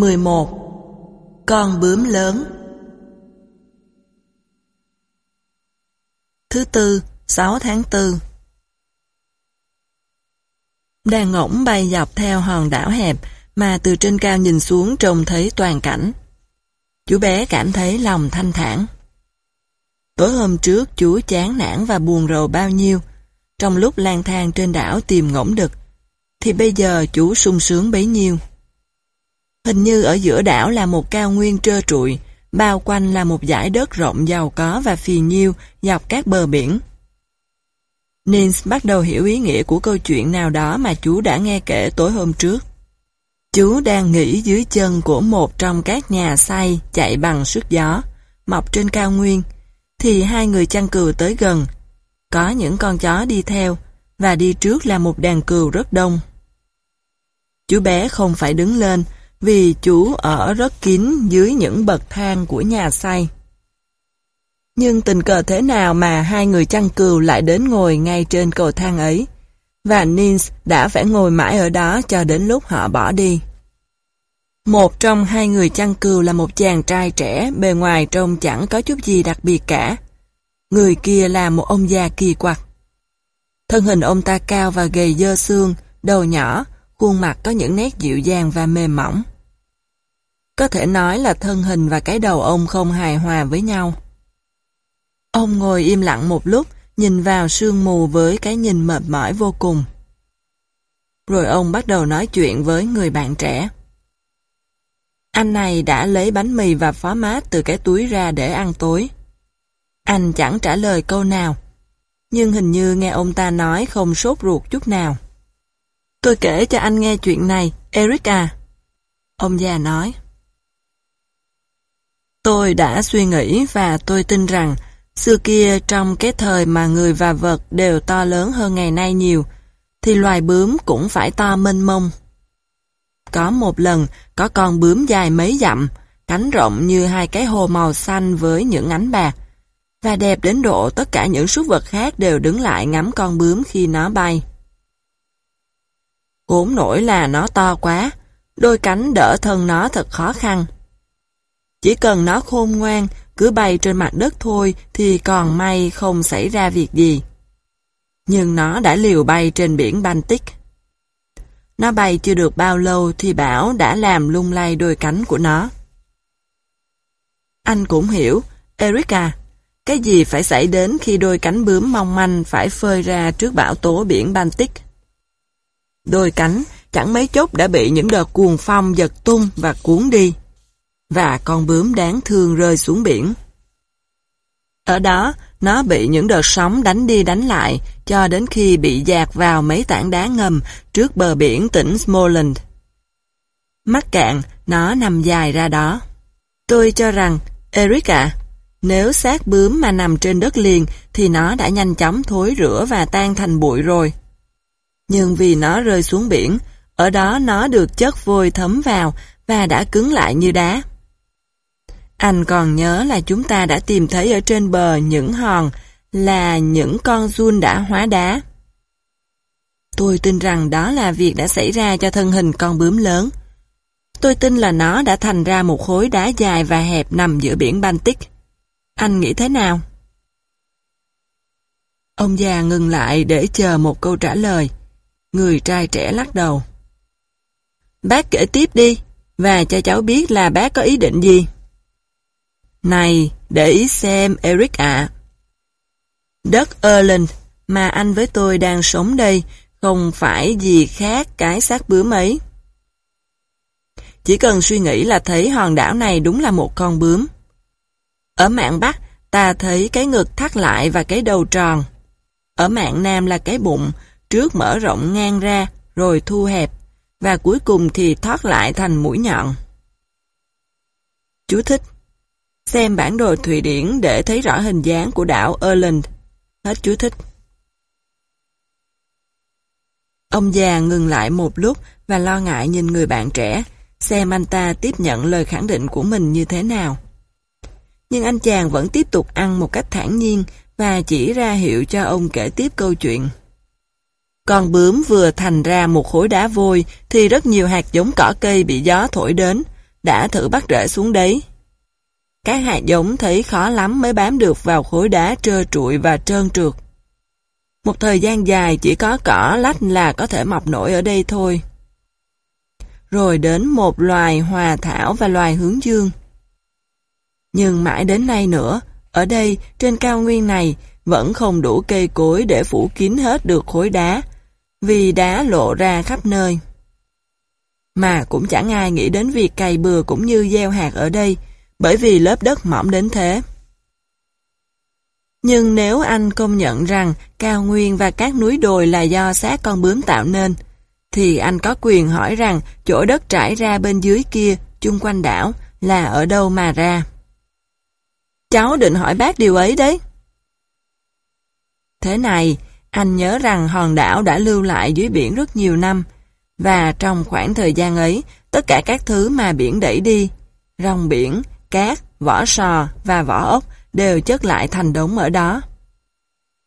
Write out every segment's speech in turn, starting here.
11. Con bướm lớn Thứ tư, 6 tháng 4 Đàn ngỗng bay dọc theo hòn đảo hẹp mà từ trên cao nhìn xuống trông thấy toàn cảnh. Chú bé cảm thấy lòng thanh thản. Tối hôm trước chú chán nản và buồn rầu bao nhiêu, trong lúc lang thang trên đảo tìm ngỗng đực, thì bây giờ chú sung sướng bấy nhiêu. Hình như ở giữa đảo là một cao nguyên trơ trụi, bao quanh là một dải đất rộng giàu có và phì nhiêu dọc các bờ biển. Nins bắt đầu hiểu ý nghĩa của câu chuyện nào đó mà chú đã nghe kể tối hôm trước. Chú đang nghỉ dưới chân của một trong các nhà say chạy bằng sức gió, mọc trên cao nguyên, thì hai người chăn cừu tới gần. Có những con chó đi theo, và đi trước là một đàn cừu rất đông. Chú bé không phải đứng lên, vì chú ở rất kín dưới những bậc thang của nhà xây. Nhưng tình cờ thế nào mà hai người chăn cừu lại đến ngồi ngay trên cầu thang ấy, và Nins đã phải ngồi mãi ở đó cho đến lúc họ bỏ đi. Một trong hai người chăn cừu là một chàng trai trẻ, bề ngoài trông chẳng có chút gì đặc biệt cả. Người kia là một ông già kỳ quặc. Thân hình ông ta cao và gầy dơ xương, đầu nhỏ, khuôn mặt có những nét dịu dàng và mềm mỏng. Có thể nói là thân hình và cái đầu ông không hài hòa với nhau. Ông ngồi im lặng một lúc, nhìn vào sương mù với cái nhìn mệt mỏi vô cùng. Rồi ông bắt đầu nói chuyện với người bạn trẻ. Anh này đã lấy bánh mì và phó mát từ cái túi ra để ăn tối. Anh chẳng trả lời câu nào, nhưng hình như nghe ông ta nói không sốt ruột chút nào. Tôi kể cho anh nghe chuyện này, Eric à. Ông già nói. Tôi đã suy nghĩ và tôi tin rằng xưa kia trong cái thời mà người và vật đều to lớn hơn ngày nay nhiều, thì loài bướm cũng phải to mênh mông. Có một lần, có con bướm dài mấy dặm, cánh rộng như hai cái hồ màu xanh với những ánh bạc, và đẹp đến độ tất cả những súc vật khác đều đứng lại ngắm con bướm khi nó bay. Cốn nổi là nó to quá, đôi cánh đỡ thân nó thật khó khăn. Chỉ cần nó khôn ngoan, cứ bay trên mặt đất thôi thì còn may không xảy ra việc gì. Nhưng nó đã liều bay trên biển Baltic. Nó bay chưa được bao lâu thì bão đã làm lung lay đôi cánh của nó. Anh cũng hiểu, Erica, à, cái gì phải xảy đến khi đôi cánh bướm mong manh phải phơi ra trước bão tố biển Baltic. Đôi cánh chẳng mấy chốc đã bị những đợt cuồng phong giật tung và cuốn đi. Và con bướm đáng thương rơi xuống biển. Ở đó, nó bị những đợt sóng đánh đi đánh lại cho đến khi bị dạt vào mấy tảng đá ngầm trước bờ biển tỉnh Smoland. Mắc cạn, nó nằm dài ra đó. Tôi cho rằng, Eric ạ, nếu xác bướm mà nằm trên đất liền thì nó đã nhanh chóng thối rửa và tan thành bụi rồi. Nhưng vì nó rơi xuống biển, ở đó nó được chất vôi thấm vào và đã cứng lại như đá. Anh còn nhớ là chúng ta đã tìm thấy ở trên bờ những hòn là những con run đã hóa đá. Tôi tin rằng đó là việc đã xảy ra cho thân hình con bướm lớn. Tôi tin là nó đã thành ra một khối đá dài và hẹp nằm giữa biển Baltic. Anh nghĩ thế nào? Ông già ngừng lại để chờ một câu trả lời. Người trai trẻ lắc đầu. Bác kể tiếp đi, và cho cháu biết là bác có ý định gì. Này, để ý xem Eric ạ. Đất Erland mà anh với tôi đang sống đây không phải gì khác cái xác bướm ấy. Chỉ cần suy nghĩ là thấy hòn đảo này đúng là một con bướm. Ở mạng Bắc, ta thấy cái ngực thắt lại và cái đầu tròn. Ở mạng Nam là cái bụng, trước mở rộng ngang ra, rồi thu hẹp, và cuối cùng thì thoát lại thành mũi nhọn. Chú thích Xem bản đồ Thụy Điển để thấy rõ hình dáng của đảo Erland. Hết chú thích. Ông già ngừng lại một lúc và lo ngại nhìn người bạn trẻ, xem anh ta tiếp nhận lời khẳng định của mình như thế nào. Nhưng anh chàng vẫn tiếp tục ăn một cách thản nhiên và chỉ ra hiệu cho ông kể tiếp câu chuyện. Con bướm vừa thành ra một khối đá vôi thì rất nhiều hạt giống cỏ cây bị gió thổi đến, đã thử bắt rễ xuống đấy. Các hạt giống thấy khó lắm mới bám được vào khối đá trơ trụi và trơn trượt. Một thời gian dài chỉ có cỏ lách là có thể mọc nổi ở đây thôi. Rồi đến một loài hòa thảo và loài hướng dương. Nhưng mãi đến nay nữa, ở đây, trên cao nguyên này, vẫn không đủ cây cối để phủ kín hết được khối đá, vì đá lộ ra khắp nơi. Mà cũng chẳng ai nghĩ đến việc cày bừa cũng như gieo hạt ở đây, bởi vì lớp đất mỏng đến thế. Nhưng nếu anh công nhận rằng cao nguyên và các núi đồi là do xác con bướm tạo nên, thì anh có quyền hỏi rằng chỗ đất trải ra bên dưới kia, chung quanh đảo, là ở đâu mà ra. Cháu định hỏi bác điều ấy đấy. Thế này, anh nhớ rằng hòn đảo đã lưu lại dưới biển rất nhiều năm, và trong khoảng thời gian ấy, tất cả các thứ mà biển đẩy đi, rong biển, cát, vỏ sò và vỏ ốc đều chất lại thành đống ở đó.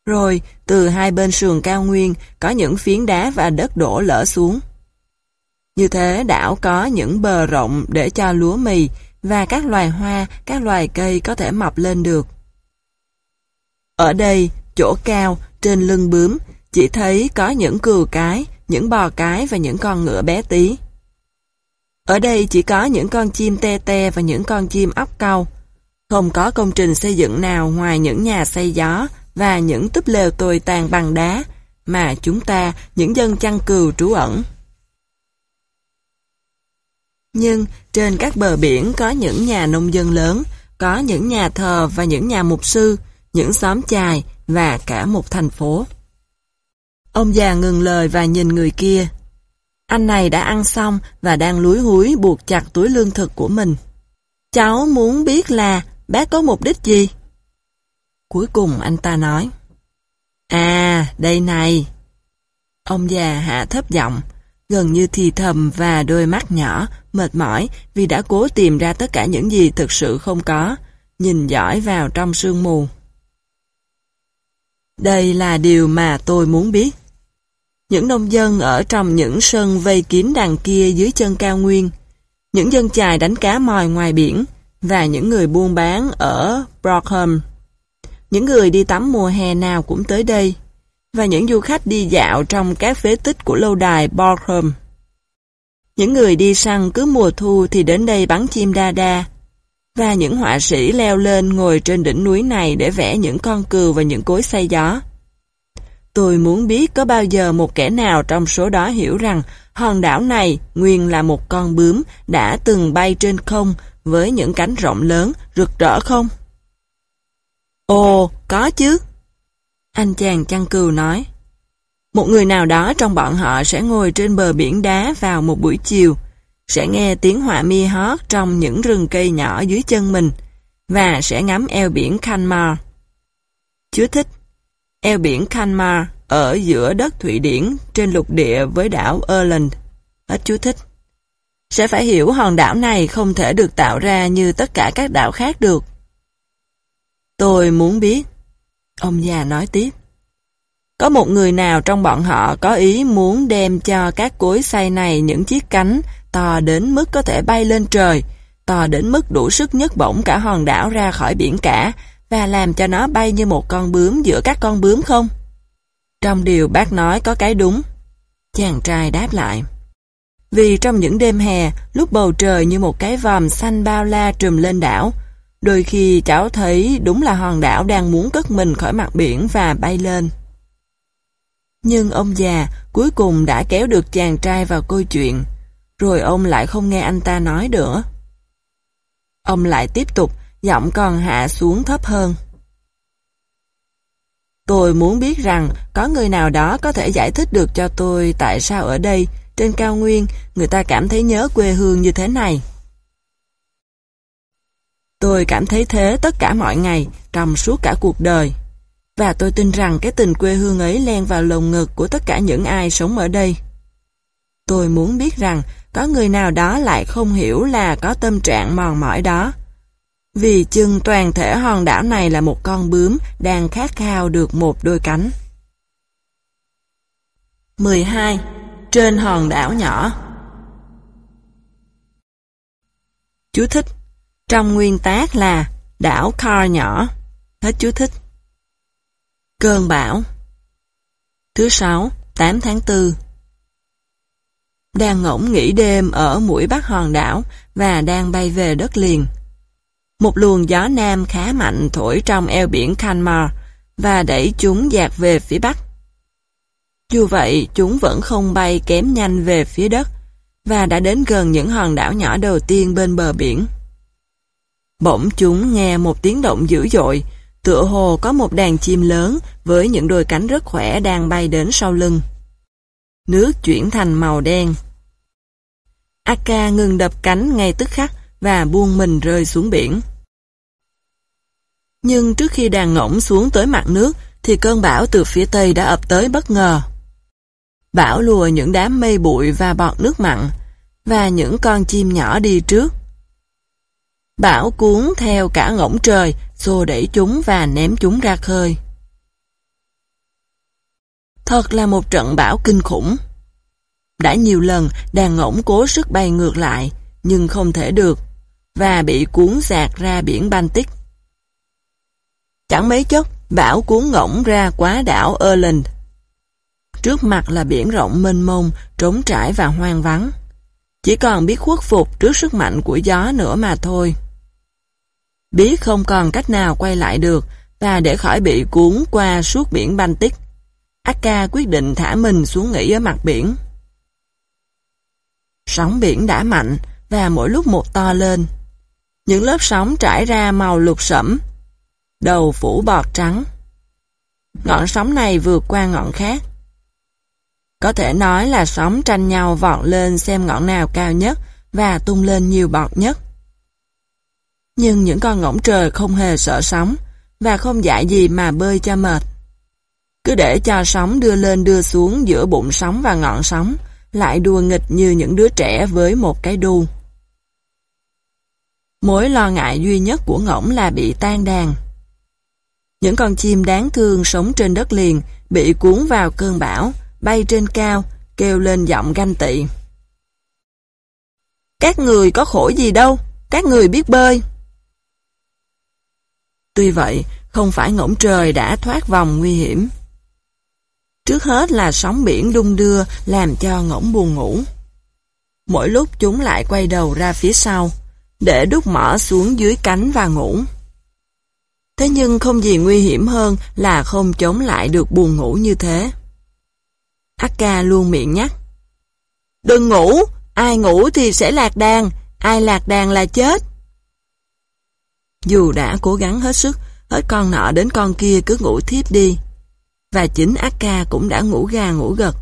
Rồi, từ hai bên sườn cao nguyên có những phiến đá và đất đổ lỡ xuống. Như thế đảo có những bờ rộng để cho lúa mì và các loài hoa, các loài cây có thể mọc lên được. Ở đây, chỗ cao, trên lưng bướm, chỉ thấy có những cừu cái, những bò cái và những con ngựa bé tí. Ở đây chỉ có những con chim te te và những con chim ốc câu. Không có công trình xây dựng nào ngoài những nhà xây gió và những túp lều tồi tàn bằng đá mà chúng ta, những dân chăn cừu trú ẩn. Nhưng trên các bờ biển có những nhà nông dân lớn, có những nhà thờ và những nhà mục sư, những xóm chài và cả một thành phố. Ông già ngừng lời và nhìn người kia. Anh này đã ăn xong và đang lúi húi buộc chặt túi lương thực của mình. Cháu muốn biết là bác có mục đích gì? Cuối cùng anh ta nói. À, đây này. Ông già hạ thấp giọng, gần như thì thầm và đôi mắt nhỏ, mệt mỏi vì đã cố tìm ra tất cả những gì thực sự không có, nhìn dõi vào trong sương mù. Đây là điều mà tôi muốn biết. Những nông dân ở trong những sân vây kín đằng kia dưới chân cao nguyên, những dân chài đánh cá mòi ngoài biển, và những người buôn bán ở Brockham. Những người đi tắm mùa hè nào cũng tới đây, và những du khách đi dạo trong các phế tích của lâu đài Borkham. Những người đi săn cứ mùa thu thì đến đây bắn chim đa đa, và những họa sĩ leo lên ngồi trên đỉnh núi này để vẽ những con cừu và những cối xay gió. Tôi muốn biết có bao giờ một kẻ nào trong số đó hiểu rằng hòn đảo này nguyên là một con bướm đã từng bay trên không với những cánh rộng lớn, rực rỡ không? Ồ, có chứ. Anh chàng chăn cừu nói. Một người nào đó trong bọn họ sẽ ngồi trên bờ biển đá vào một buổi chiều, sẽ nghe tiếng họa mi hót trong những rừng cây nhỏ dưới chân mình, và sẽ ngắm eo biển Kanmar. Chúa thích Eo biển Kanmar ở giữa đất Thụy Điển trên lục địa với đảo Ireland. Hết chú thích. Sẽ phải hiểu hòn đảo này không thể được tạo ra như tất cả các đảo khác được. Tôi muốn biết. Ông già nói tiếp. Có một người nào trong bọn họ có ý muốn đem cho các cối xay này những chiếc cánh to đến mức có thể bay lên trời, to đến mức đủ sức nhấc bổng cả hòn đảo ra khỏi biển cả và làm cho nó bay như một con bướm giữa các con bướm không? Trong điều bác nói có cái đúng. Chàng trai đáp lại. Vì trong những đêm hè, lúc bầu trời như một cái vòm xanh bao la trùm lên đảo, đôi khi cháu thấy đúng là hòn đảo đang muốn cất mình khỏi mặt biển và bay lên. Nhưng ông già cuối cùng đã kéo được chàng trai vào câu chuyện, rồi ông lại không nghe anh ta nói nữa. Ông lại tiếp tục, giọng còn hạ xuống thấp hơn. Tôi muốn biết rằng có người nào đó có thể giải thích được cho tôi tại sao ở đây trên cao nguyên, người ta cảm thấy nhớ quê hương như thế này. Tôi cảm thấy thế tất cả mọi ngày, trong suốt cả cuộc đời. Và tôi tin rằng cái tình quê hương ấy len vào lồng ngực của tất cả những ai sống ở đây. Tôi muốn biết rằng có người nào đó lại không hiểu là có tâm trạng mòn mỏi đó. Vì chừng toàn thể hòn đảo này là một con bướm đang khát khao được một đôi cánh. 12 trên hòn đảo nhỏ. Chú thích. Trong nguyên tác là đảo Car nhỏ. Hết chú thích. Cơn bão Thứ sáu, 8 tháng 4 Đang ngỗng nghỉ đêm ở mũi bắc hòn đảo và đang bay về đất liền. Một luồng gió nam khá mạnh thổi trong eo biển Canmar và đẩy chúng dạt về phía bắc. Dù vậy, chúng vẫn không bay kém nhanh về phía đất và đã đến gần những hòn đảo nhỏ đầu tiên bên bờ biển. Bỗng chúng nghe một tiếng động dữ dội, tựa hồ có một đàn chim lớn với những đôi cánh rất khỏe đang bay đến sau lưng. Nước chuyển thành màu đen. Aka ngừng đập cánh ngay tức khắc và buông mình rơi xuống biển. Nhưng trước khi đàn ngỗng xuống tới mặt nước thì cơn bão từ phía tây đã ập tới bất ngờ. Bão lùa những đám mây bụi và bọt nước mặn và những con chim nhỏ đi trước. Bão cuốn theo cả ngỗng trời, xô đẩy chúng và ném chúng ra khơi. Thật là một trận bão kinh khủng. Đã nhiều lần đàn ngỗng cố sức bay ngược lại, nhưng không thể được, và bị cuốn sạc ra biển Baltic. Chẳng mấy chốc, bão cuốn ngỗng ra quá đảo Ireland. Trước mặt là biển rộng mênh mông, trống trải và hoang vắng. Chỉ còn biết khuất phục trước sức mạnh của gió nữa mà thôi. Biết không còn cách nào quay lại được và để khỏi bị cuốn qua suốt biển Baltic, Akka quyết định thả mình xuống nghỉ ở mặt biển. Sóng biển đã mạnh và mỗi lúc một to lên. Những lớp sóng trải ra màu lục sẫm, đầu phủ bọt trắng. Ngọn sóng này vượt qua ngọn khác. Có thể nói là sóng tranh nhau vọt lên xem ngọn nào cao nhất và tung lên nhiều bọt nhất. Nhưng những con ngỗng trời không hề sợ sóng và không dạy gì mà bơi cho mệt. Cứ để cho sóng đưa lên đưa xuống giữa bụng sóng và ngọn sóng, lại đùa nghịch như những đứa trẻ với một cái đu. Mối lo ngại duy nhất của ngỗng là bị tan đàn. Những con chim đáng thương sống trên đất liền bị cuốn vào cơn bão, bay trên cao, kêu lên giọng ganh tị. Các người có khổ gì đâu, các người biết bơi. Tuy vậy, không phải ngỗng trời đã thoát vòng nguy hiểm. Trước hết là sóng biển đung đưa làm cho ngỗng buồn ngủ. Mỗi lúc chúng lại quay đầu ra phía sau, để đút mỏ xuống dưới cánh và ngủ. Thế nhưng không gì nguy hiểm hơn là không chống lại được buồn ngủ như thế. Akka luôn miệng nhắc. Đừng ngủ, ai ngủ thì sẽ lạc đàn, ai lạc đàn là chết. Dù đã cố gắng hết sức, hết con nọ đến con kia cứ ngủ thiếp đi. Và chính Akka cũng đã ngủ gà ngủ gật.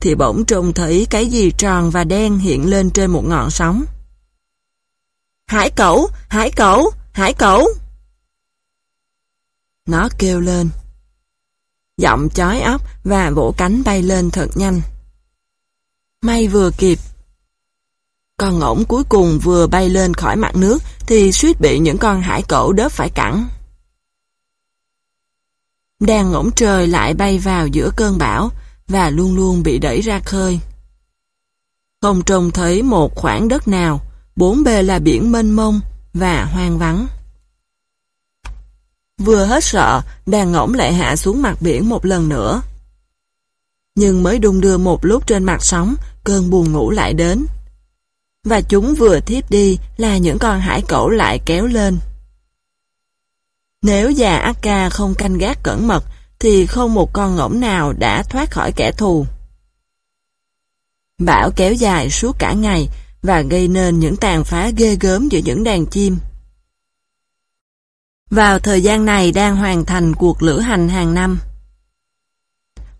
Thì bỗng trông thấy cái gì tròn và đen hiện lên trên một ngọn sóng. Hải cẩu, hải cẩu, hải cẩu. Nó kêu lên. Giọng chói óc và vỗ cánh bay lên thật nhanh. May vừa kịp. Con ngỗng cuối cùng vừa bay lên khỏi mặt nước thì suýt bị những con hải cẩu đớp phải cẳng. Đàn ngỗng trời lại bay vào giữa cơn bão và luôn luôn bị đẩy ra khơi. Không trông thấy một khoảng đất nào, bốn bề là biển mênh mông và hoang vắng. Vừa hết sợ, đàn ngỗng lại hạ xuống mặt biển một lần nữa. Nhưng mới đung đưa một lúc trên mặt sóng, cơn buồn ngủ lại đến. Và chúng vừa thiếp đi là những con hải cẩu lại kéo lên. Nếu già Akka không canh gác cẩn mật, thì không một con ngỗng nào đã thoát khỏi kẻ thù. Bão kéo dài suốt cả ngày và gây nên những tàn phá ghê gớm giữa những đàn chim. Vào thời gian này đang hoàn thành cuộc lữ hành hàng năm.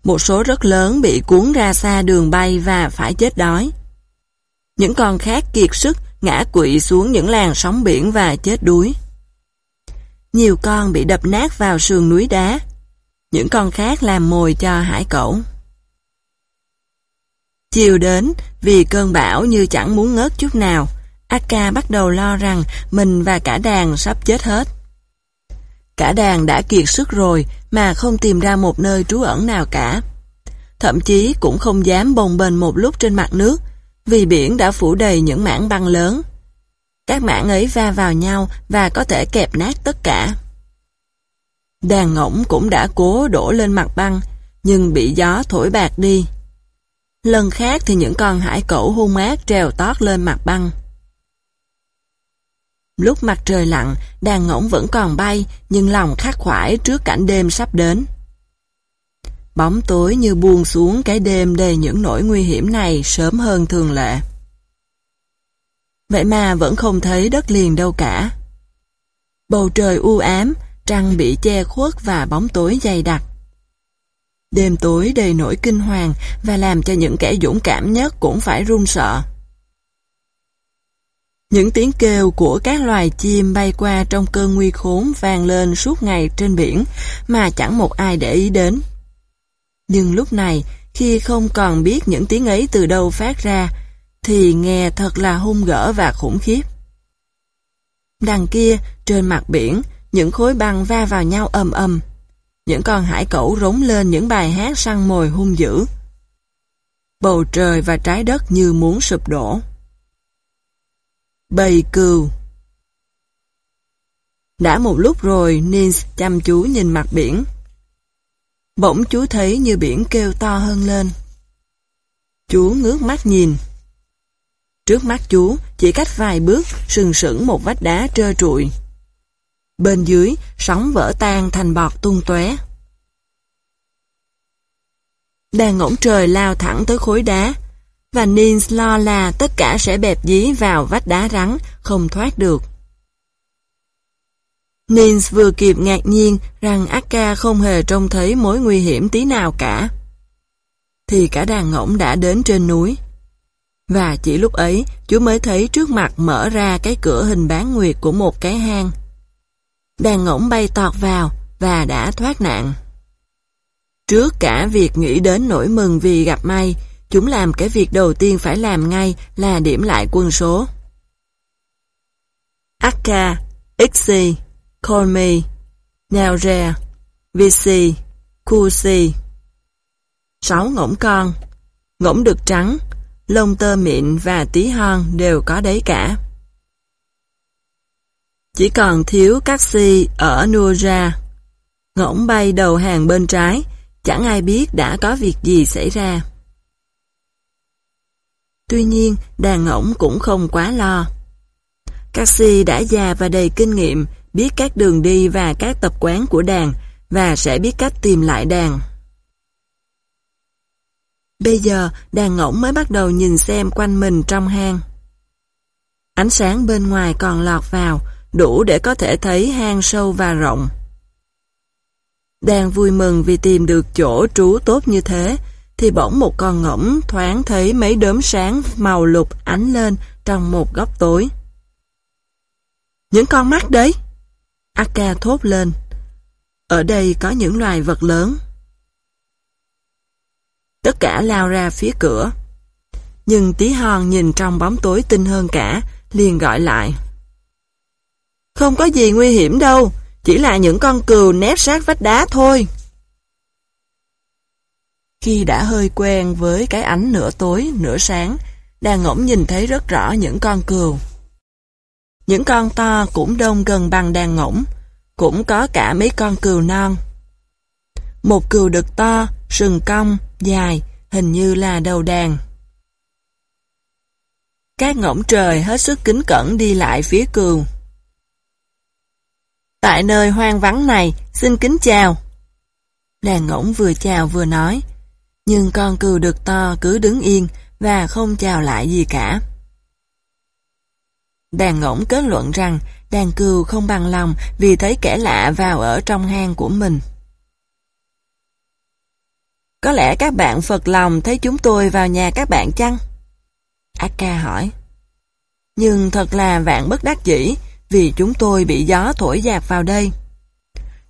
Một số rất lớn bị cuốn ra xa đường bay và phải chết đói. Những con khác kiệt sức ngã quỵ xuống những làng sóng biển và chết đuối. Nhiều con bị đập nát vào sườn núi đá. Những con khác làm mồi cho hải cẩu. Chiều đến, vì cơn bão như chẳng muốn ngớt chút nào, Akka bắt đầu lo rằng mình và cả đàn sắp chết hết. Cả đàn đã kiệt sức rồi mà không tìm ra một nơi trú ẩn nào cả. Thậm chí cũng không dám bồng bềnh một lúc trên mặt nước vì biển đã phủ đầy những mảng băng lớn. Các mảng ấy va vào nhau và có thể kẹp nát tất cả. Đàn ngỗng cũng đã cố đổ lên mặt băng, nhưng bị gió thổi bạc đi. Lần khác thì những con hải cẩu hung ác trèo tót lên mặt băng. Lúc mặt trời lặn, đàn ngỗng vẫn còn bay, nhưng lòng khắc khoải trước cảnh đêm sắp đến. Bóng tối như buông xuống cái đêm đầy những nỗi nguy hiểm này sớm hơn thường lệ. Vậy mà vẫn không thấy đất liền đâu cả. Bầu trời u ám, trăng bị che khuất và bóng tối dày đặc. Đêm tối đầy nỗi kinh hoàng và làm cho những kẻ dũng cảm nhất cũng phải run sợ. Những tiếng kêu của các loài chim bay qua trong cơn nguy khốn vang lên suốt ngày trên biển mà chẳng một ai để ý đến. Nhưng lúc này, khi không còn biết những tiếng ấy từ đâu phát ra, thì nghe thật là hung gỡ và khủng khiếp. Đằng kia, trên mặt biển, những khối băng va vào nhau ầm ầm. Những con hải cẩu rống lên những bài hát săn mồi hung dữ. Bầu trời và trái đất như muốn sụp đổ. Bầy cừu Đã một lúc rồi, Nils chăm chú nhìn mặt biển. Bỗng chú thấy như biển kêu to hơn lên. Chú ngước mắt nhìn. Trước mắt chú, chỉ cách vài bước, sừng sững một vách đá trơ trụi. Bên dưới, sóng vỡ tan thành bọt tung tóe. Đàn ngỗng trời lao thẳng tới khối đá, và Nins lo là tất cả sẽ bẹp dí vào vách đá rắn, không thoát được. Nins vừa kịp ngạc nhiên rằng Akka không hề trông thấy mối nguy hiểm tí nào cả. Thì cả đàn ngỗng đã đến trên núi. Và chỉ lúc ấy, chú mới thấy trước mặt mở ra cái cửa hình bán nguyệt của một cái hang. Đàn ngỗng bay tọt vào và đã thoát nạn. Trước cả việc nghĩ đến nỗi mừng vì gặp may, chúng làm cái việc đầu tiên phải làm ngay là điểm lại quân số. Akka, Ixi, Colmy, Naure, Visi, Kusi. Sáu ngỗng con, ngỗng đực trắng, lông tơ mịn và tí hon đều có đấy cả. Chỉ còn thiếu các si ở Nura. Ngỗng bay đầu hàng bên trái, chẳng ai biết đã có việc gì xảy ra. Tuy nhiên, đàn ngỗng cũng không quá lo. Cassie đã già và đầy kinh nghiệm, biết các đường đi và các tập quán của đàn, và sẽ biết cách tìm lại đàn. Bây giờ, đàn ngỗng mới bắt đầu nhìn xem quanh mình trong hang. Ánh sáng bên ngoài còn lọt vào, đủ để có thể thấy hang sâu và rộng. Đàn vui mừng vì tìm được chỗ trú tốt như thế, thì bỗng một con ngỗng thoáng thấy mấy đốm sáng màu lục ánh lên trong một góc tối. Những con mắt đấy! Akka thốt lên. Ở đây có những loài vật lớn. Tất cả lao ra phía cửa. Nhưng tí hon nhìn trong bóng tối tinh hơn cả, liền gọi lại. Không có gì nguy hiểm đâu, chỉ là những con cừu nép sát vách đá thôi. Khi đã hơi quen với cái ánh nửa tối, nửa sáng, đàn ngỗng nhìn thấy rất rõ những con cừu. Những con to cũng đông gần bằng đàn ngỗng, cũng có cả mấy con cừu non. Một cừu đực to, sừng cong, dài, hình như là đầu đàn. Các ngỗng trời hết sức kính cẩn đi lại phía cừu. Tại nơi hoang vắng này, xin kính chào. Đàn ngỗng vừa chào vừa nói, nhưng con cừu đực to cứ đứng yên và không chào lại gì cả. Đàn ngỗng kết luận rằng đàn cừu không bằng lòng vì thấy kẻ lạ vào ở trong hang của mình. Có lẽ các bạn phật lòng thấy chúng tôi vào nhà các bạn chăng? Akka hỏi. Nhưng thật là vạn bất đắc dĩ vì chúng tôi bị gió thổi dạt vào đây.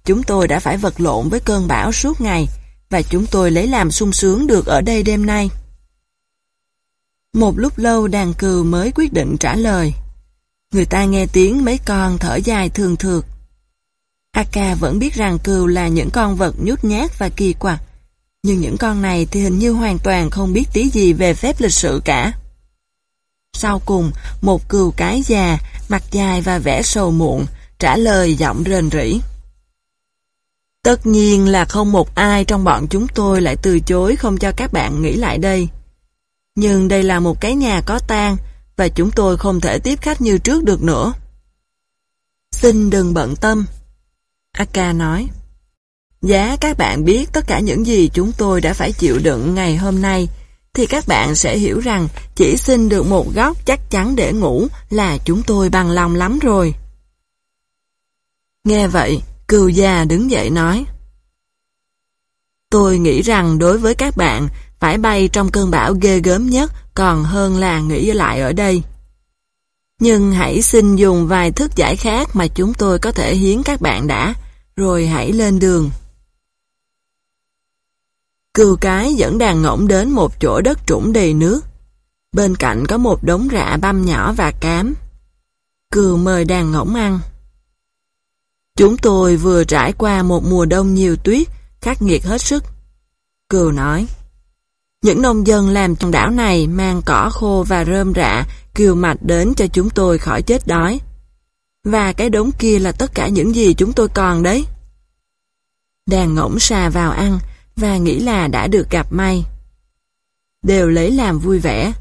Chúng tôi đã phải vật lộn với cơn bão suốt ngày và chúng tôi lấy làm sung sướng được ở đây đêm nay. Một lúc lâu đàn cừu mới quyết định trả lời. Người ta nghe tiếng mấy con thở dài thường thượt. Aka vẫn biết rằng cừu là những con vật nhút nhát và kỳ quặc, nhưng những con này thì hình như hoàn toàn không biết tí gì về phép lịch sự cả. Sau cùng, một cừu cái già mặt dài và vẻ sầu muộn, trả lời giọng rền rỉ. Tất nhiên là không một ai trong bọn chúng tôi lại từ chối không cho các bạn nghỉ lại đây. Nhưng đây là một cái nhà có tang và chúng tôi không thể tiếp khách như trước được nữa. Xin đừng bận tâm. Aka nói. Giá các bạn biết tất cả những gì chúng tôi đã phải chịu đựng ngày hôm nay, thì các bạn sẽ hiểu rằng chỉ xin được một góc chắc chắn để ngủ là chúng tôi bằng lòng lắm rồi. Nghe vậy, cừu già đứng dậy nói. Tôi nghĩ rằng đối với các bạn, phải bay trong cơn bão ghê gớm nhất còn hơn là nghỉ lại ở đây. Nhưng hãy xin dùng vài thức giải khác mà chúng tôi có thể hiến các bạn đã, rồi hãy lên đường. Cừu cái dẫn đàn ngỗng đến một chỗ đất trũng đầy nước. Bên cạnh có một đống rạ băm nhỏ và cám. Cừu mời đàn ngỗng ăn. Chúng tôi vừa trải qua một mùa đông nhiều tuyết, khắc nghiệt hết sức. Cừu nói, những nông dân làm trong đảo này mang cỏ khô và rơm rạ kiều mạch đến cho chúng tôi khỏi chết đói. Và cái đống kia là tất cả những gì chúng tôi còn đấy. Đàn ngỗng xà vào ăn và nghĩ là đã được gặp may. Đều lấy làm vui vẻ,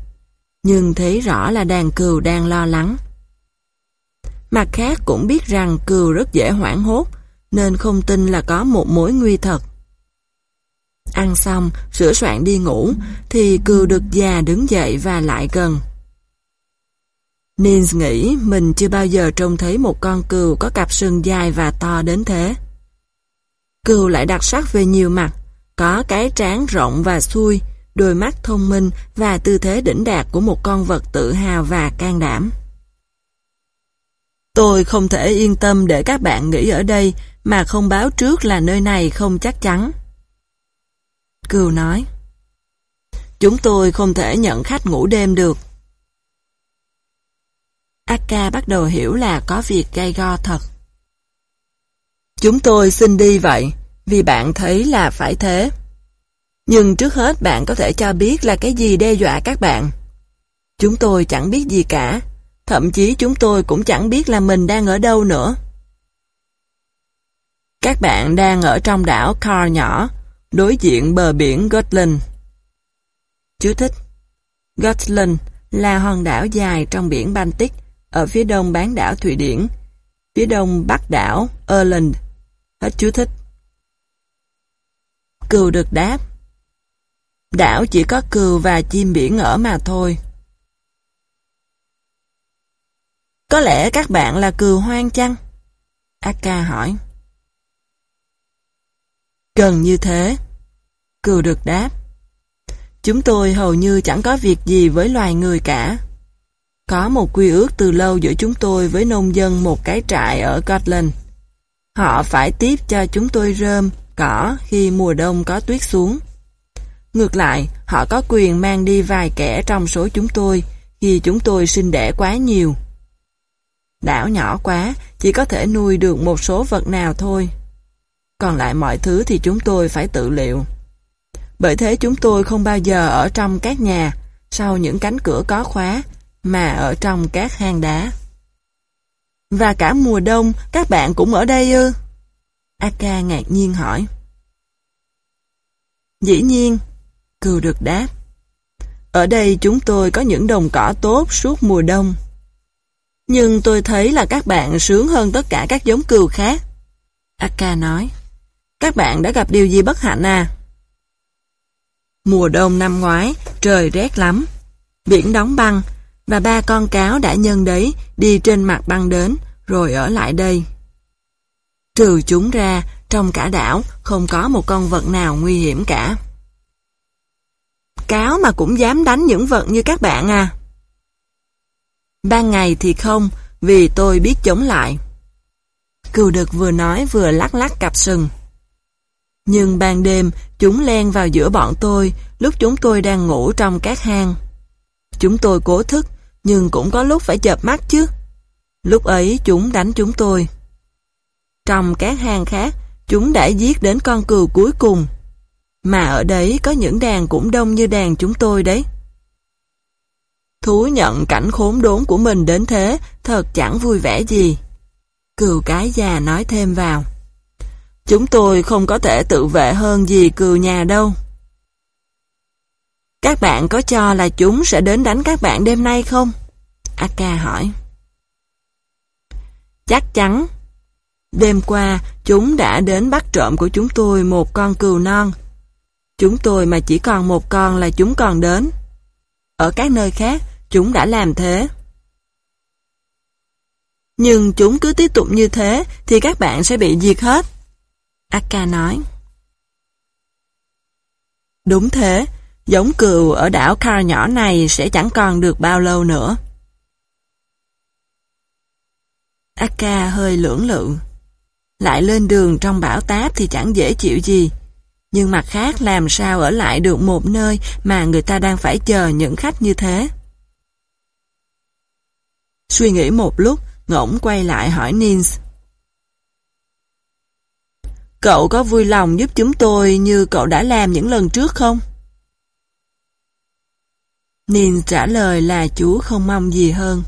nhưng thấy rõ là đàn cừu đang lo lắng. Mặt khác cũng biết rằng cừu rất dễ hoảng hốt, nên không tin là có một mối nguy thật. Ăn xong, sửa soạn đi ngủ, thì cừu được già đứng dậy và lại gần. Nins nghĩ mình chưa bao giờ trông thấy một con cừu có cặp sừng dài và to đến thế. Cừu lại đặc sắc về nhiều mặt, có cái trán rộng và xuôi, đôi mắt thông minh và tư thế đỉnh đạt của một con vật tự hào và can đảm. Tôi không thể yên tâm để các bạn nghỉ ở đây mà không báo trước là nơi này không chắc chắn. Cừu nói, Chúng tôi không thể nhận khách ngủ đêm được. Akka bắt đầu hiểu là có việc gây go thật. Chúng tôi xin đi vậy, vì bạn thấy là phải thế. Nhưng trước hết bạn có thể cho biết là cái gì đe dọa các bạn. Chúng tôi chẳng biết gì cả, thậm chí chúng tôi cũng chẳng biết là mình đang ở đâu nữa. Các bạn đang ở trong đảo Car nhỏ, đối diện bờ biển Gotland. Chú thích Gotland là hòn đảo dài trong biển Baltic, ở phía đông bán đảo Thụy Điển, phía đông bắc đảo Ireland. Hết chú thích. Cừu được đáp. Đảo chỉ có cừu và chim biển ở mà thôi. Có lẽ các bạn là cừu hoang chăng? Akka hỏi. Gần như thế. Cừu được đáp. Chúng tôi hầu như chẳng có việc gì với loài người cả. Có một quy ước từ lâu giữa chúng tôi với nông dân một cái trại ở Scotland. Họ phải tiếp cho chúng tôi rơm, cỏ khi mùa đông có tuyết xuống. Ngược lại, họ có quyền mang đi vài kẻ trong số chúng tôi khi chúng tôi sinh đẻ quá nhiều. Đảo nhỏ quá, chỉ có thể nuôi được một số vật nào thôi. Còn lại mọi thứ thì chúng tôi phải tự liệu. Bởi thế chúng tôi không bao giờ ở trong các nhà, sau những cánh cửa có khóa, mà ở trong các hang đá. Và cả mùa đông, các bạn cũng ở đây ư? Aka ngạc nhiên hỏi. Dĩ nhiên, cừu được đáp. Ở đây chúng tôi có những đồng cỏ tốt suốt mùa đông. Nhưng tôi thấy là các bạn sướng hơn tất cả các giống cừu khác. Aka nói. Các bạn đã gặp điều gì bất hạnh à? Mùa đông năm ngoái, trời rét lắm. Biển đóng băng, và ba con cáo đã nhân đấy đi trên mặt băng đến, rồi ở lại đây. Trừ chúng ra, trong cả đảo không có một con vật nào nguy hiểm cả. Cáo mà cũng dám đánh những vật như các bạn à? Ban ngày thì không, vì tôi biết chống lại. Cừu đực vừa nói vừa lắc lắc cặp sừng. Nhưng ban đêm, chúng len vào giữa bọn tôi, lúc chúng tôi đang ngủ trong các hang. Chúng tôi cố thức, nhưng cũng có lúc phải chợp mắt chứ. Lúc ấy chúng đánh chúng tôi. Trong các hang khác, chúng đã giết đến con cừu cuối cùng. Mà ở đấy có những đàn cũng đông như đàn chúng tôi đấy. Thú nhận cảnh khốn đốn của mình đến thế, thật chẳng vui vẻ gì. Cừu cái già nói thêm vào. Chúng tôi không có thể tự vệ hơn gì cừu nhà đâu. Các bạn có cho là chúng sẽ đến đánh các bạn đêm nay không? Aka hỏi. Chắc chắn. Đêm qua, chúng đã đến bắt trộm của chúng tôi một con cừu non. Chúng tôi mà chỉ còn một con là chúng còn đến. Ở các nơi khác, chúng đã làm thế. Nhưng chúng cứ tiếp tục như thế thì các bạn sẽ bị diệt hết. Akka nói. Đúng thế, giống cừu ở đảo Car nhỏ này sẽ chẳng còn được bao lâu nữa. Akka hơi lưỡng lự. Lại lên đường trong bão táp thì chẳng dễ chịu gì. Nhưng mặt khác làm sao ở lại được một nơi mà người ta đang phải chờ những khách như thế. Suy nghĩ một lúc, ngỗng quay lại hỏi Nins. Cậu có vui lòng giúp chúng tôi như cậu đã làm những lần trước không? Nins trả lời là chú không mong gì hơn.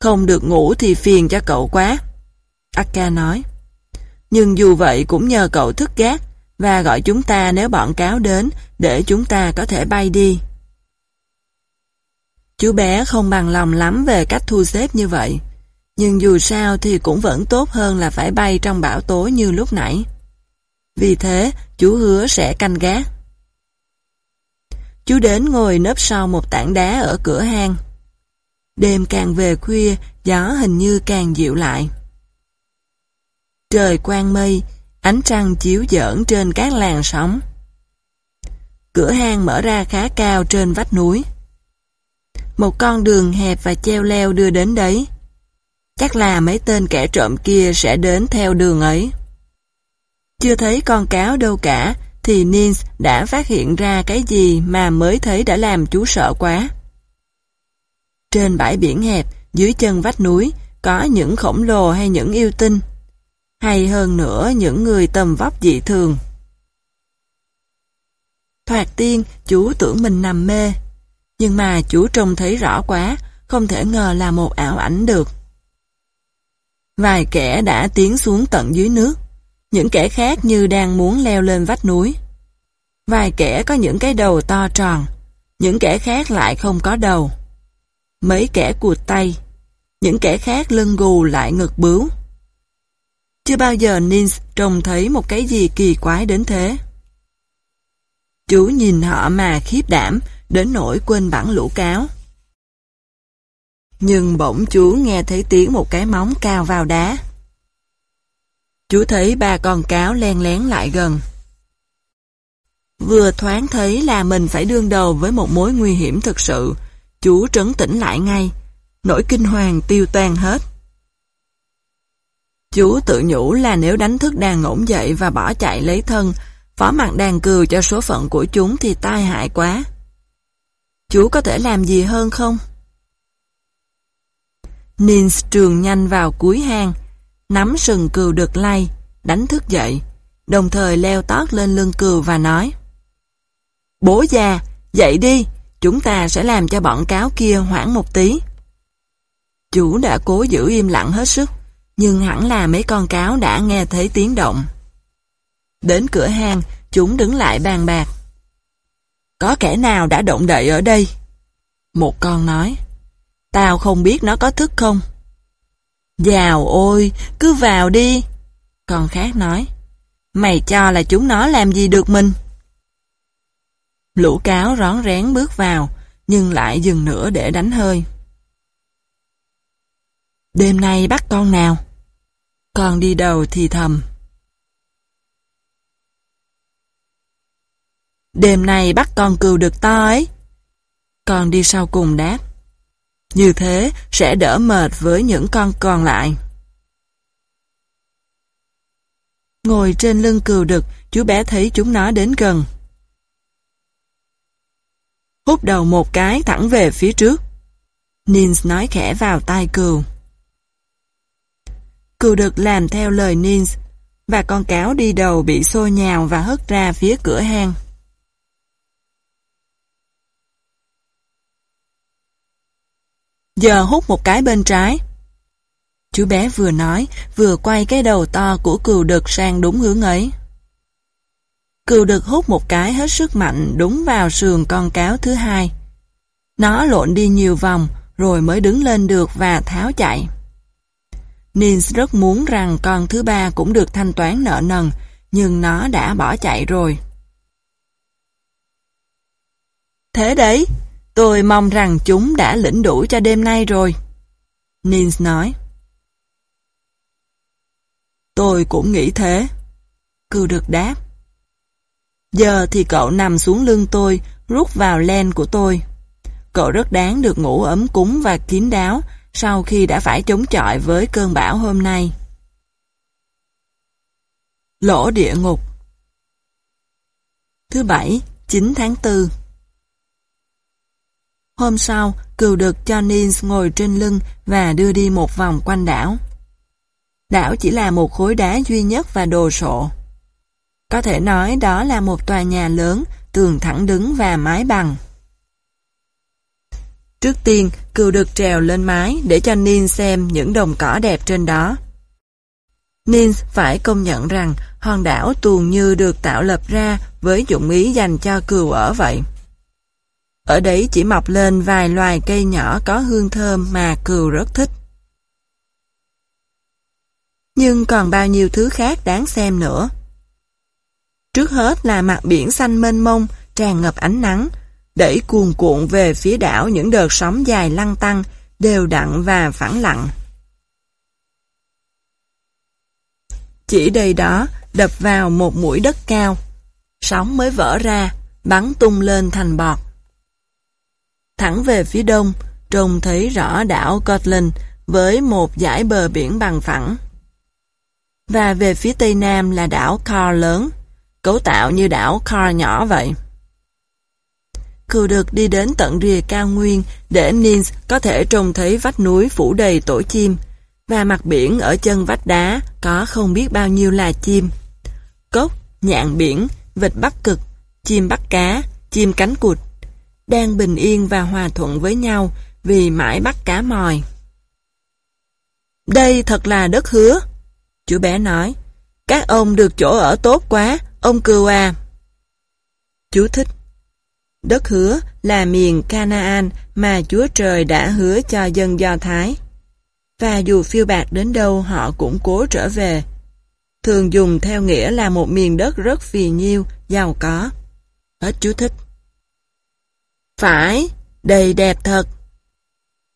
Không được ngủ thì phiền cho cậu quá. Akka nói. Nhưng dù vậy cũng nhờ cậu thức gác và gọi chúng ta nếu bọn cáo đến để chúng ta có thể bay đi. Chú bé không bằng lòng lắm về cách thu xếp như vậy. Nhưng dù sao thì cũng vẫn tốt hơn là phải bay trong bão tố như lúc nãy. Vì thế, chú hứa sẽ canh gác. Chú đến ngồi nấp sau một tảng đá ở cửa hang. Đêm càng về khuya, gió hình như càng dịu lại. Trời quang mây, ánh trăng chiếu giỡn trên các làn sóng. Cửa hang mở ra khá cao trên vách núi. Một con đường hẹp và treo leo đưa đến đấy. Chắc là mấy tên kẻ trộm kia sẽ đến theo đường ấy. Chưa thấy con cáo đâu cả, thì Nins đã phát hiện ra cái gì mà mới thấy đã làm chú sợ quá. Trên bãi biển hẹp, dưới chân vách núi, có những khổng lồ hay những yêu tinh. Hay hơn nữa những người tầm vóc dị thường. Thoạt tiên, chú tưởng mình nằm mê. Nhưng mà chú trông thấy rõ quá, không thể ngờ là một ảo ảnh được. Vài kẻ đã tiến xuống tận dưới nước. Những kẻ khác như đang muốn leo lên vách núi. Vài kẻ có những cái đầu to tròn, những kẻ khác lại không có đầu. Mấy kẻ cụt tay, những kẻ khác lưng gù lại ngực bướu. Chưa bao giờ Nins trông thấy một cái gì kỳ quái đến thế. Chú nhìn họ mà khiếp đảm, đến nỗi quên bản lũ cáo. Nhưng bỗng chú nghe thấy tiếng một cái móng cao vào đá. Chú thấy ba con cáo len lén lại gần. Vừa thoáng thấy là mình phải đương đầu với một mối nguy hiểm thực sự, chú trấn tĩnh lại ngay, nỗi kinh hoàng tiêu tan hết. Chú tự nhủ là nếu đánh thức đàn ngỗng dậy và bỏ chạy lấy thân, phó mặt đàn cừu cho số phận của chúng thì tai hại quá. Chú có thể làm gì hơn không? Nins trường nhanh vào cuối hang, nắm sừng cừu được lay, đánh thức dậy, đồng thời leo tót lên lưng cừu và nói Bố già, dậy đi, chúng ta sẽ làm cho bọn cáo kia hoảng một tí. Chú đã cố giữ im lặng hết sức, nhưng hẳn là mấy con cáo đã nghe thấy tiếng động. Đến cửa hang, chúng đứng lại bàn bạc. Có kẻ nào đã động đậy ở đây? Một con nói. Tao không biết nó có thức không? Dào ôi, cứ vào đi. Con khác nói. Mày cho là chúng nó làm gì được mình? Lũ cáo rón rén bước vào, nhưng lại dừng nữa để đánh hơi. Đêm nay bắt con nào? Con đi đầu thì thầm. Đêm nay bắt con cừu được to ấy. Con đi sau cùng đáp. Như thế sẽ đỡ mệt với những con còn lại. Ngồi trên lưng cừu đực, chú bé thấy chúng nó đến gần. Hút đầu một cái thẳng về phía trước. Nins nói khẽ vào tai cừu. Cừu đực làm theo lời Nins, và con cáo đi đầu bị xô nhào và hất ra phía cửa hang. Giờ hút một cái bên trái. Chú bé vừa nói, vừa quay cái đầu to của cừu đực sang đúng hướng ấy. Cừu đực hút một cái hết sức mạnh đúng vào sườn con cáo thứ hai. Nó lộn đi nhiều vòng, rồi mới đứng lên được và tháo chạy. Nins rất muốn rằng con thứ ba cũng được thanh toán nợ nần, nhưng nó đã bỏ chạy rồi. Thế đấy, tôi mong rằng chúng đã lĩnh đủ cho đêm nay rồi. Nins nói. Tôi cũng nghĩ thế. Cừu được đáp. Giờ thì cậu nằm xuống lưng tôi, rút vào len của tôi. Cậu rất đáng được ngủ ấm cúng và kín đáo sau khi đã phải chống chọi với cơn bão hôm nay. Lỗ địa ngục Thứ Bảy, 9 tháng 4 Hôm sau, cừu được cho Nins ngồi trên lưng và đưa đi một vòng quanh đảo. Đảo chỉ là một khối đá duy nhất và đồ sộ. Có thể nói đó là một tòa nhà lớn, tường thẳng đứng và mái bằng. Trước tiên, cừu được trèo lên mái để cho Nin xem những đồng cỏ đẹp trên đó. Nin phải công nhận rằng hòn đảo tuồn như được tạo lập ra với dụng ý dành cho cừu ở vậy. Ở đấy chỉ mọc lên vài loài cây nhỏ có hương thơm mà cừu rất thích. Nhưng còn bao nhiêu thứ khác đáng xem nữa. Trước hết là mặt biển xanh mênh mông, tràn ngập ánh nắng, đẩy cuồn cuộn về phía đảo những đợt sóng dài lăn tăng, đều đặn và phẳng lặng. Chỉ đây đó, đập vào một mũi đất cao. Sóng mới vỡ ra, bắn tung lên thành bọt. Thẳng về phía đông, trông thấy rõ đảo Gotland với một dải bờ biển bằng phẳng. Và về phía tây nam là đảo Carr lớn, cấu tạo như đảo Carr nhỏ vậy. Cừu được đi đến tận rìa cao nguyên để Nins có thể trông thấy vách núi phủ đầy tổ chim, và mặt biển ở chân vách đá có không biết bao nhiêu là chim. Cốc, nhạn biển, vịt bắc cực, chim bắt cá, chim cánh cụt, đang bình yên và hòa thuận với nhau vì mãi bắt cá mòi. Đây thật là đất hứa, chú bé nói. Các ông được chỗ ở tốt quá, ông cừu à. Chú thích Đất hứa là miền Canaan mà Chúa Trời đã hứa cho dân Do Thái. Và dù phiêu bạc đến đâu họ cũng cố trở về. Thường dùng theo nghĩa là một miền đất rất phì nhiêu, giàu có. Hết chú thích. Phải, đầy đẹp thật.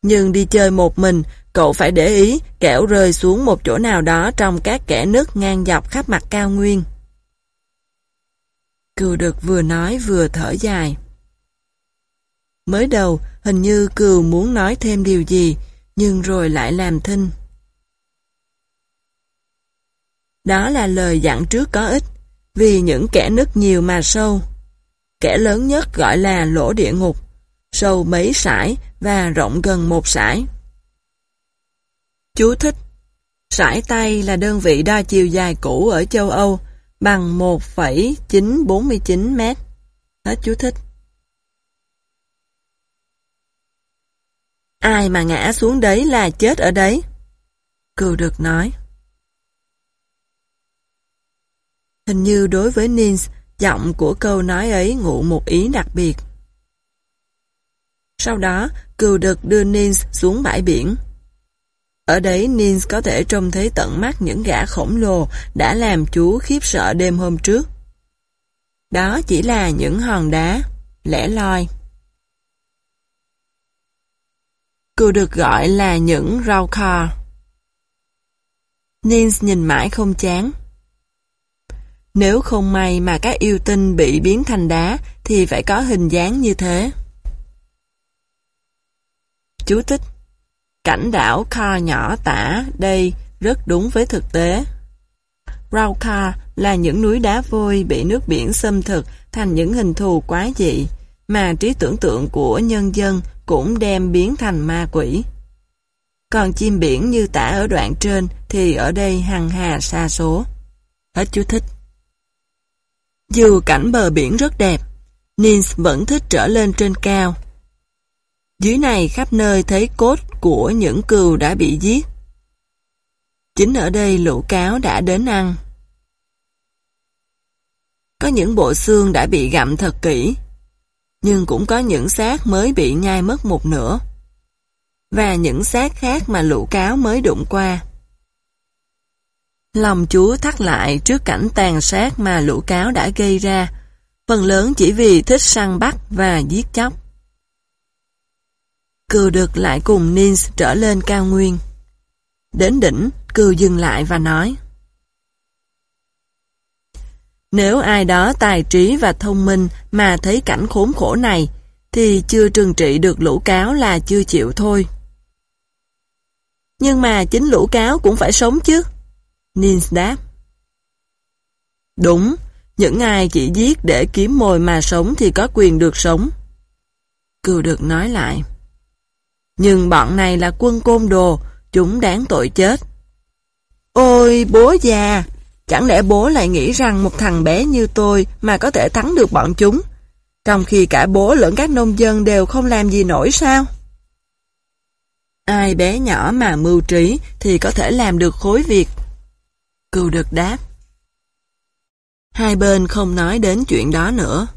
Nhưng đi chơi một mình, cậu phải để ý kẻo rơi xuống một chỗ nào đó trong các kẻ nứt ngang dọc khắp mặt cao nguyên. Cừu đực vừa nói vừa thở dài. Mới đầu, hình như cừu muốn nói thêm điều gì, nhưng rồi lại làm thinh. Đó là lời dặn trước có ích, vì những kẻ nứt nhiều mà sâu. Kẻ lớn nhất gọi là lỗ địa ngục, sâu mấy sải và rộng gần một sải. Chú thích Sải tay là đơn vị đo chiều dài cũ ở châu Âu bằng 1,949 mét. Hết chú thích. Ai mà ngã xuống đấy là chết ở đấy. Cừu được nói. Hình như đối với Nins, giọng của câu nói ấy ngụ một ý đặc biệt. Sau đó, cừu đực đưa Nins xuống bãi biển. Ở đấy Nins có thể trông thấy tận mắt những gã khổng lồ đã làm chú khiếp sợ đêm hôm trước. Đó chỉ là những hòn đá, lẻ loi. cừu được gọi là những rau kho. Nins nhìn mãi không chán. Nếu không may mà các yêu tinh bị biến thành đá thì phải có hình dáng như thế. Chú thích Cảnh đảo Kar nhỏ tả đây rất đúng với thực tế. Rau Kar là những núi đá vôi bị nước biển xâm thực thành những hình thù quái dị, mà trí tưởng tượng của nhân dân cũng đem biến thành ma quỷ. Còn chim biển như tả ở đoạn trên thì ở đây hằng hà xa số. Hết chú thích. Dù cảnh bờ biển rất đẹp, Nins vẫn thích trở lên trên cao. Dưới này khắp nơi thấy cốt của những cừu đã bị giết. Chính ở đây lũ cáo đã đến ăn. Có những bộ xương đã bị gặm thật kỹ, nhưng cũng có những xác mới bị nhai mất một nửa. Và những xác khác mà lũ cáo mới đụng qua. Lòng Chúa thắt lại trước cảnh tàn sát mà lũ cáo đã gây ra, phần lớn chỉ vì thích săn bắt và giết chóc. Cừu được lại cùng Nins trở lên cao nguyên. Đến đỉnh, cừu dừng lại và nói Nếu ai đó tài trí và thông minh mà thấy cảnh khốn khổ này, thì chưa trừng trị được lũ cáo là chưa chịu thôi. Nhưng mà chính lũ cáo cũng phải sống chứ. Nins đáp. Đúng, những ai chỉ giết để kiếm mồi mà sống thì có quyền được sống. Cừu được nói lại. Nhưng bọn này là quân côn đồ, chúng đáng tội chết. Ôi bố già, chẳng lẽ bố lại nghĩ rằng một thằng bé như tôi mà có thể thắng được bọn chúng, trong khi cả bố lẫn các nông dân đều không làm gì nổi sao? Ai bé nhỏ mà mưu trí thì có thể làm được khối việc. Cừu được đáp. Hai bên không nói đến chuyện đó nữa.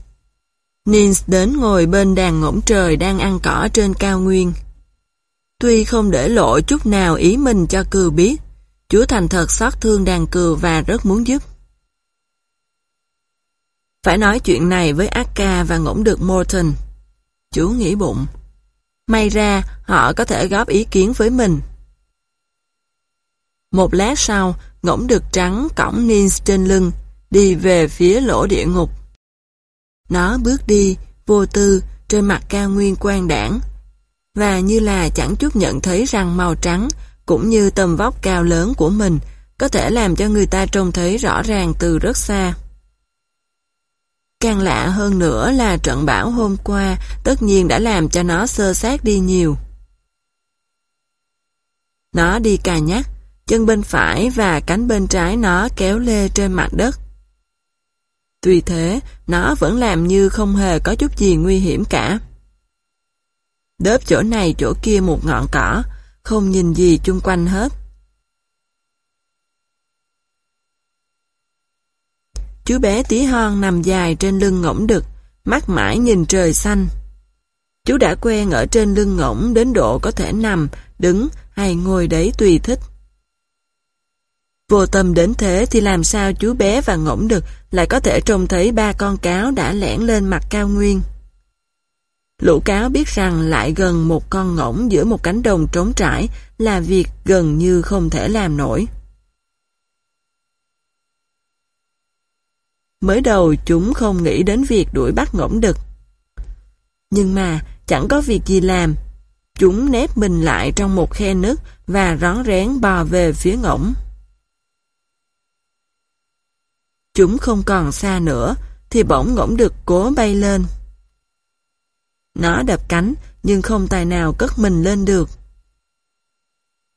Nins đến ngồi bên đàn ngỗng trời đang ăn cỏ trên cao nguyên. Tuy không để lộ chút nào ý mình cho cừu biết, Chúa thành thật xót thương đàn cừu và rất muốn giúp. Phải nói chuyện này với Akka và ngỗng được Morton. Chú nghĩ bụng. May ra họ có thể góp ý kiến với mình. Một lát sau, ngỗng được trắng cõng Nins trên lưng, đi về phía lỗ địa ngục. Nó bước đi, vô tư, trên mặt cao nguyên quan đảng, và như là chẳng chút nhận thấy rằng màu trắng, cũng như tầm vóc cao lớn của mình, có thể làm cho người ta trông thấy rõ ràng từ rất xa. Càng lạ hơn nữa là trận bão hôm qua tất nhiên đã làm cho nó sơ sát đi nhiều. Nó đi cà nhắc, chân bên phải và cánh bên trái nó kéo lê trên mặt đất. Tuy thế, nó vẫn làm như không hề có chút gì nguy hiểm cả. Đớp chỗ này chỗ kia một ngọn cỏ, không nhìn gì chung quanh hết. Chú bé tí hon nằm dài trên lưng ngỗng đực, mắt mãi nhìn trời xanh. Chú đã quen ở trên lưng ngỗng đến độ có thể nằm, đứng hay ngồi đấy tùy thích. Vô tâm đến thế thì làm sao chú bé và ngỗng đực lại có thể trông thấy ba con cáo đã lẻn lên mặt cao nguyên. Lũ cáo biết rằng lại gần một con ngỗng giữa một cánh đồng trống trải là việc gần như không thể làm nổi. Mới đầu chúng không nghĩ đến việc đuổi bắt ngỗng đực. Nhưng mà chẳng có việc gì làm. Chúng nép mình lại trong một khe nứt và rón rén bò về phía ngỗng. Chúng không còn xa nữa, thì bỗng ngỗng được cố bay lên. Nó đập cánh, nhưng không tài nào cất mình lên được.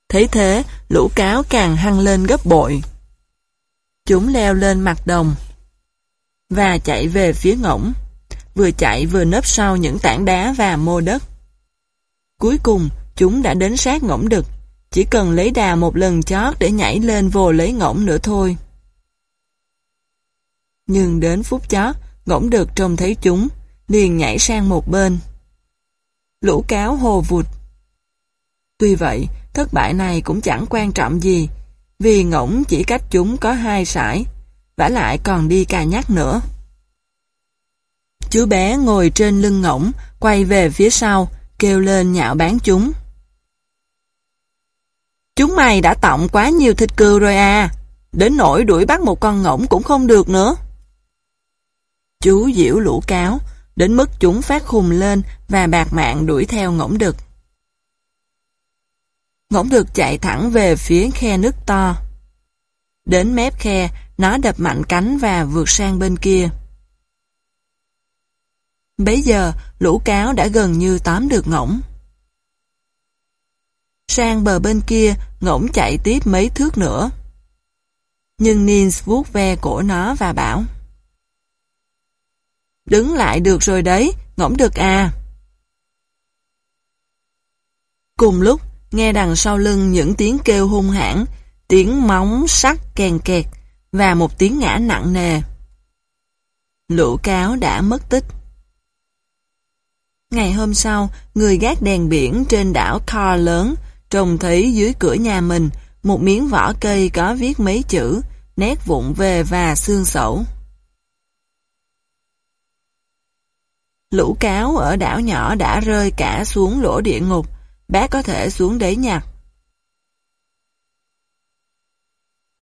Thấy thế, lũ cáo càng hăng lên gấp bội. Chúng leo lên mặt đồng và chạy về phía ngỗng, vừa chạy vừa nấp sau những tảng đá và mô đất. Cuối cùng, chúng đã đến sát ngỗng đực, chỉ cần lấy đà một lần chót để nhảy lên vồ lấy ngỗng nữa thôi. Nhưng đến phút chót, ngỗng được trông thấy chúng, liền nhảy sang một bên lũ cáo hồ vụt. Tuy vậy, thất bại này cũng chẳng quan trọng gì, vì ngỗng chỉ cách chúng có hai sải, vả lại còn đi cà nhắc nữa. Chú bé ngồi trên lưng ngỗng, quay về phía sau, kêu lên nhạo bán chúng. Chúng mày đã tọng quá nhiều thịt cừu rồi à, đến nỗi đuổi bắt một con ngỗng cũng không được nữa. Chú diễu lũ cáo, đến mức chúng phát khùng lên và bạc mạng đuổi theo ngỗng đực. Ngỗng đực chạy thẳng về phía khe nước to. Đến mép khe, nó đập mạnh cánh và vượt sang bên kia. Bấy giờ, lũ cáo đã gần như tóm được ngỗng. Sang bờ bên kia, ngỗng chạy tiếp mấy thước nữa. Nhưng Nins vuốt ve cổ nó và bảo Đứng lại được rồi đấy, ngỗng được à. Cùng lúc, nghe đằng sau lưng những tiếng kêu hung hãn, tiếng móng sắt kèn kẹt và một tiếng ngã nặng nề. Lũ cáo đã mất tích. Ngày hôm sau, người gác đèn biển trên đảo Car lớn trông thấy dưới cửa nhà mình một miếng vỏ cây có viết mấy chữ, nét vụn về và xương sẩu. Lũ cáo ở đảo nhỏ đã rơi cả xuống lỗ địa ngục, bác có thể xuống đấy nhặt.